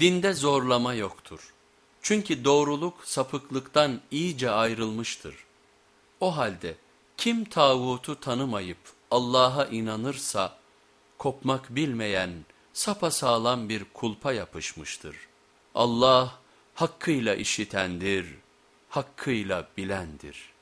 Dinde zorlama yoktur. Çünkü doğruluk sapıklıktan iyice ayrılmıştır. O halde kim tağutu tanımayıp Allah'a inanırsa kopmak bilmeyen sapasağlam bir kulpa yapışmıştır. Allah hakkıyla işitendir, hakkıyla bilendir.''